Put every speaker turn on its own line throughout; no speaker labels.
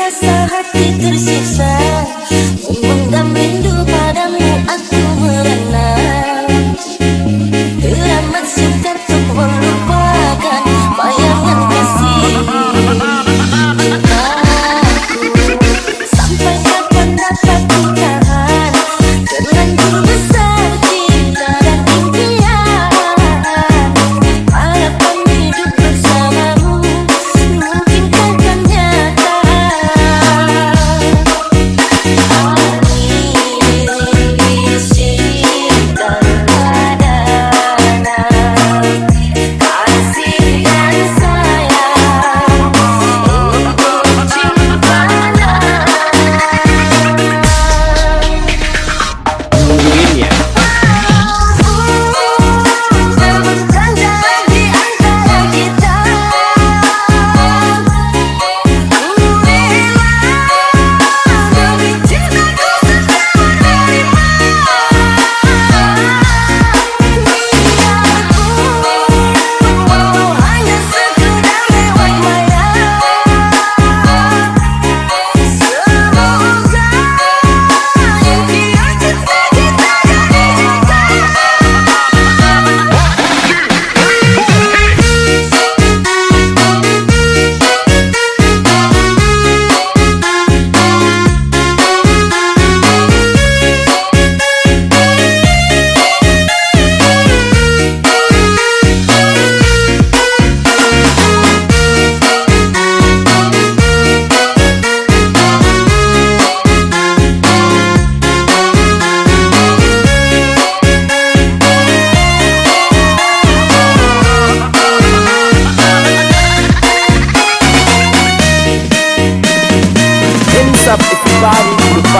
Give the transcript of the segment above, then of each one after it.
Rasa hati tersiksa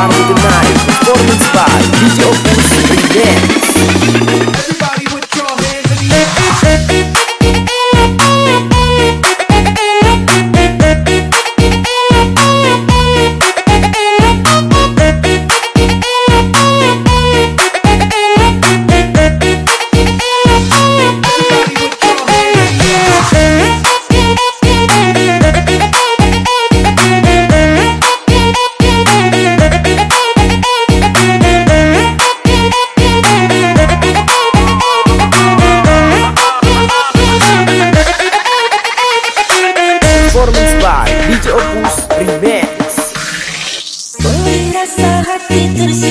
DJ Opus Remix
happy to the sea.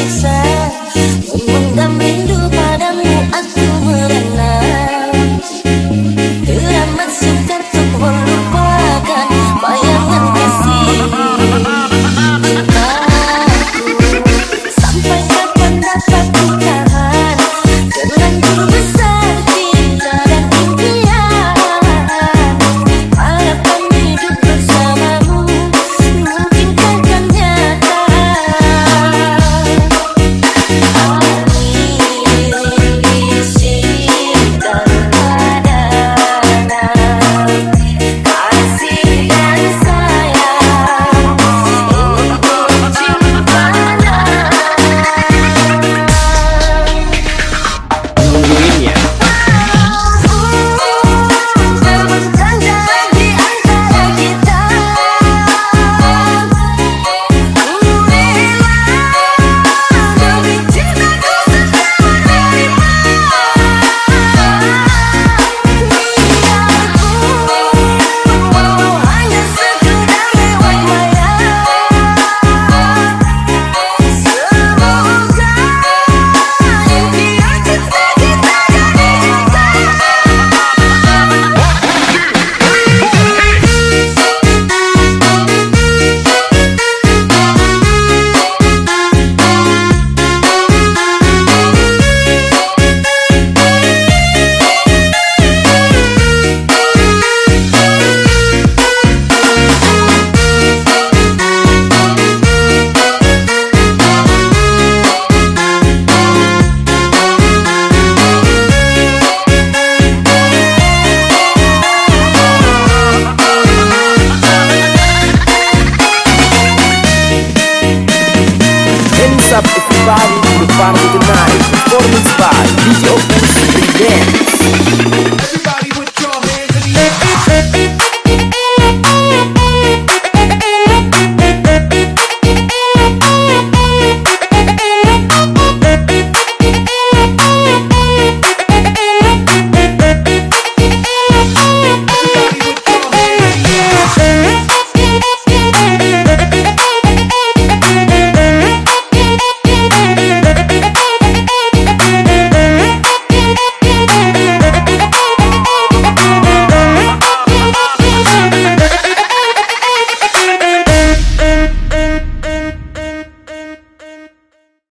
your pussy to dance.